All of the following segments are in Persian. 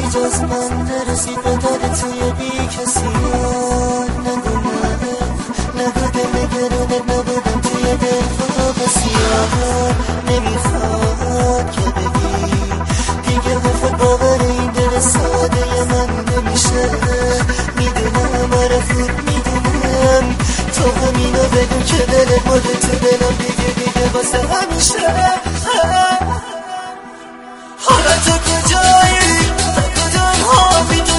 کسی جز من نرسید به دل توی بی کسی نگو نه نگو دل نگرونت نبودم توی دل خدا بسیار نمی‌خواد که بگی دیگه خود باور این دل ساده من نمیشه می‌دونم آره خوب می‌دونم تو همینو بگو که دلت مال تو دلم دیگه دیگه واسه همیشه حالا تو کجایی Oh,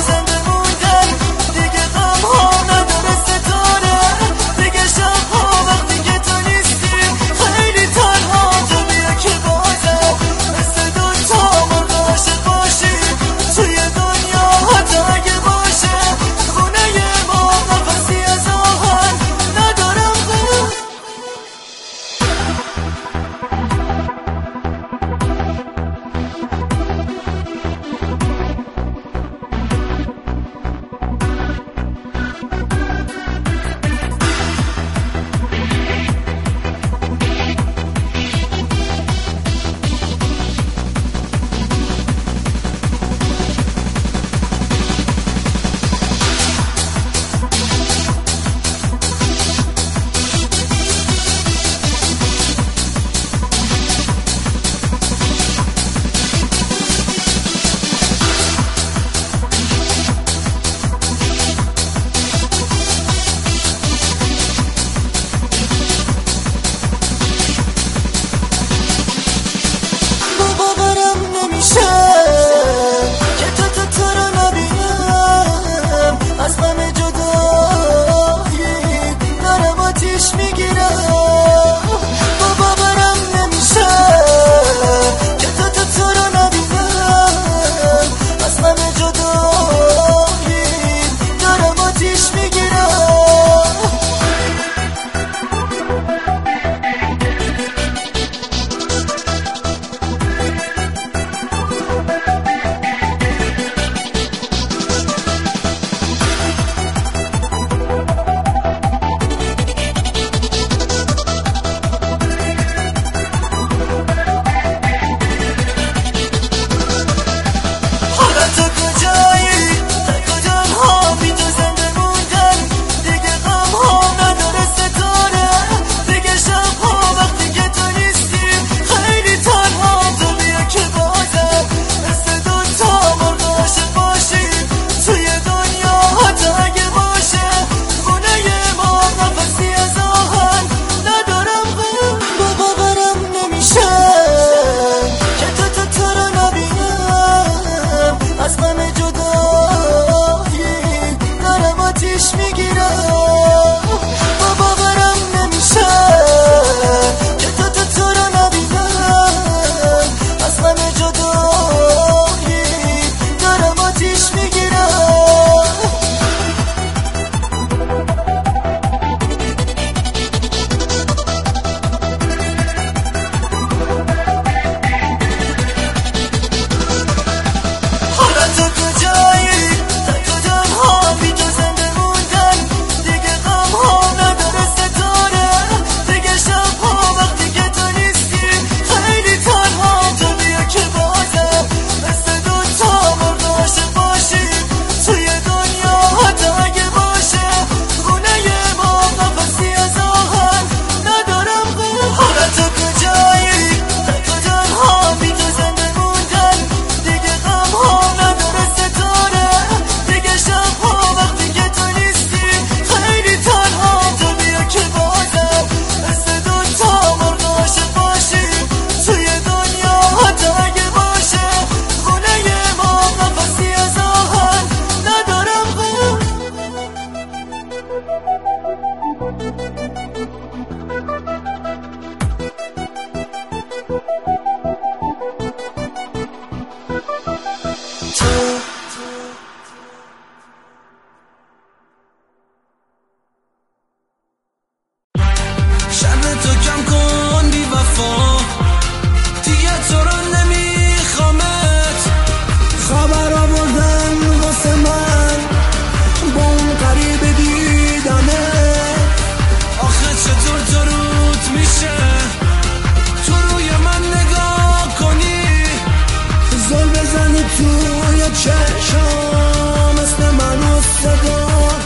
باشم مثل منو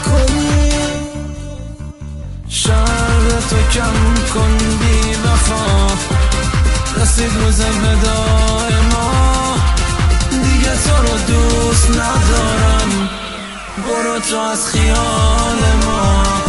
کنی. شر تو کم کن بی وفا. رسید روز ما. دیگه تو ندارم. برو تو از خیال ما.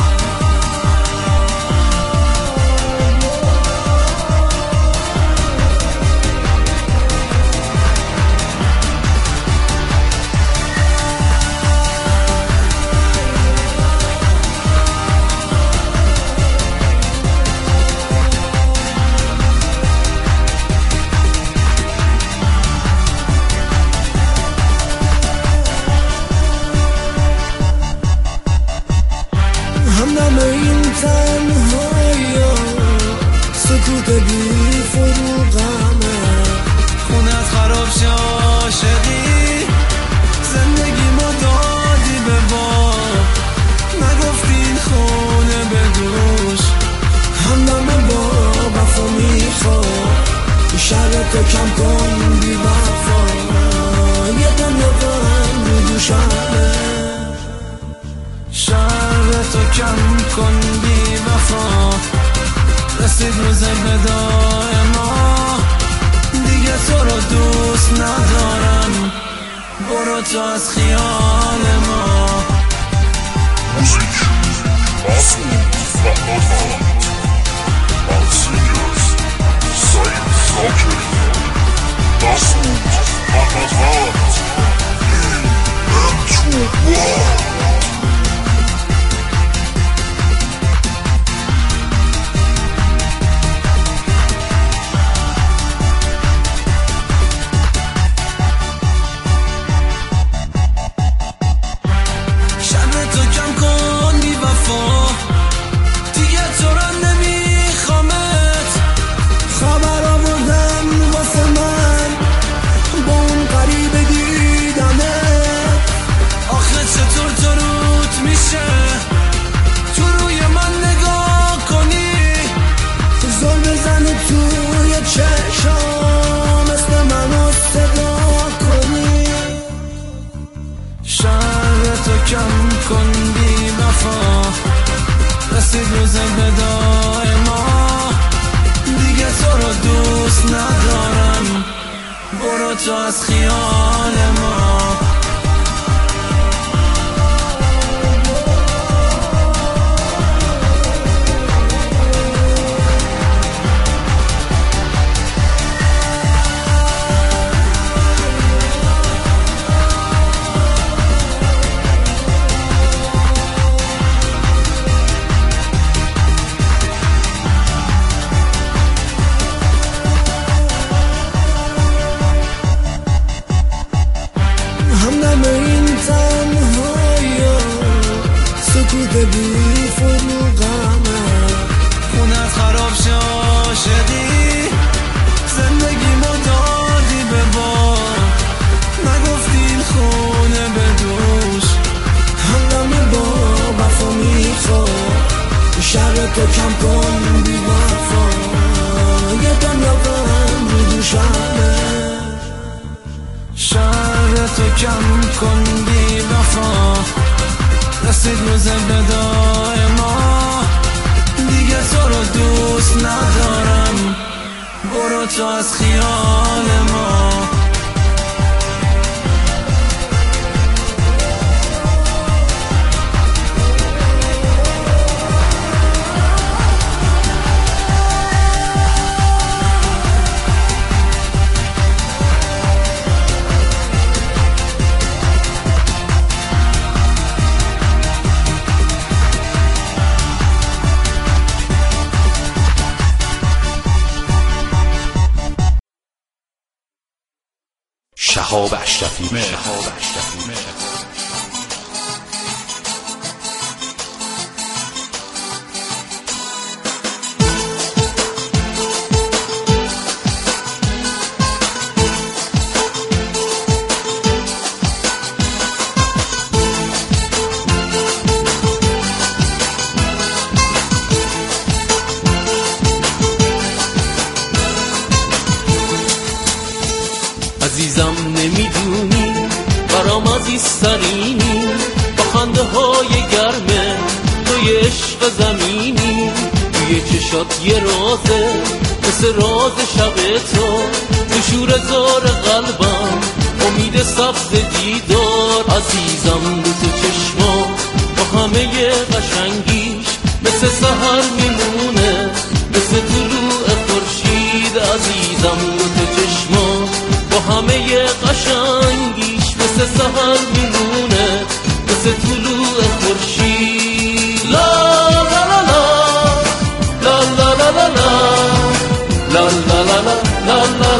هستید روز بدا ما دیگه تو رو دوست ندارم برو تو از خیال ما Das Mut macht das Wort. Hin, hin, zu. کم کن بی وفا یه دنیا غم رو دوشمه شر تو کم کن بی وفا. رسید روز ودای ما. دیگه تو رو دوست برو تو از خیال ما. عشق زمینی. توی چشات یه رازه مثل راز شب تو. تو شور زار قلبم امید سبز دیدار. عزیزم رو تو چشما با همه قشنگیش. مثل سهر میمونه مثل طلوع خورشید. عزیزم رو تو چشما با همه قشنگیش. مثل سهر میمونه مثل طلوع خورشید.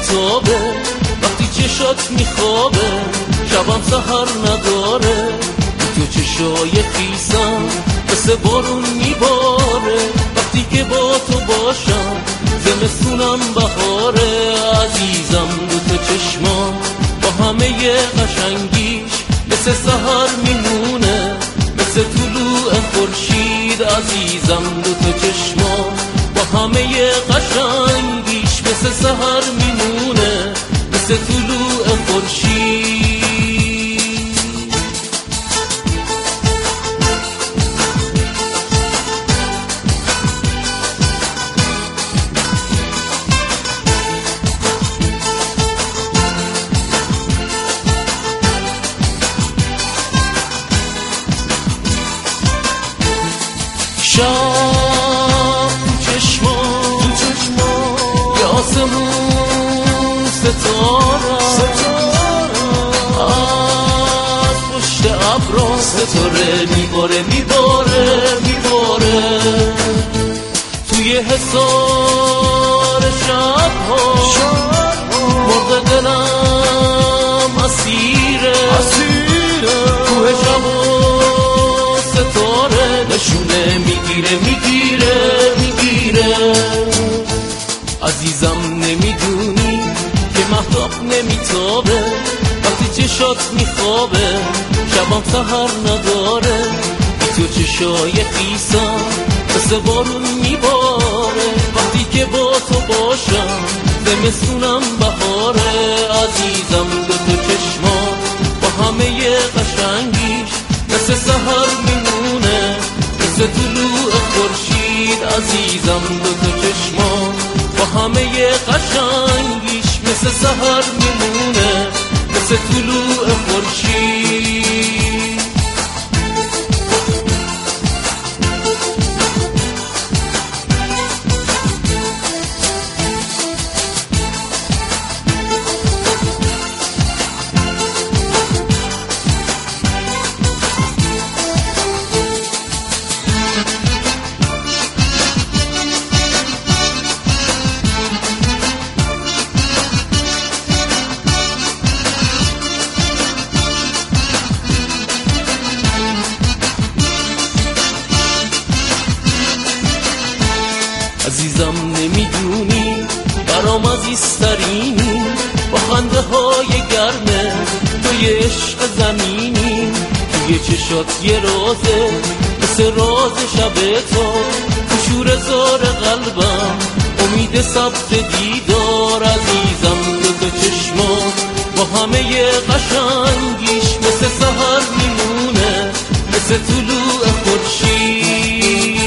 محتاب نمیتابه وقتی چشات میخوابه شبم سهر نداره. تو چشای خیسم مثل بارون میباره. وقتی که با تو باشم زمستونم بهاره. عزیزم دو تا چشما با همه قشنگیش مثل سهر میمونه. مثل طلوع خورشید عزیزم دو تا چشما با همه قشنگیش. مثل سهر میمونه مثل طلوع خورشید. شب آسمون ستاره از پشت ابرا ستاره میباره میباره میباره توی حسار شب ها مرغ دلم اسیره کوه شب ستاره نشونه می‌گیره می‌گیره. چشات میخوابه شبم سهر نداره. تو چشای خیسم مثل بارون میباره. وقتی که با تو باشم زمستونم بهاره. عزیزم دو تو چشما با همه قشنگیش مثل سهر میمونه. مثل طلوع خورشید عزیزم دو تا چشما با همه قشنگیش مثل سهر میمونه. ستولو أخور شي. بازیسترینی با خنده های گرمه توی عشق زمینی. توی چشات یه رازه مثل راز شب تو. کشور زار قلبم امید سبز دیدار عزیزم. دو تو چشما با همه قشنگیش. مثل سهر میمونه مثل طلوع خورشید.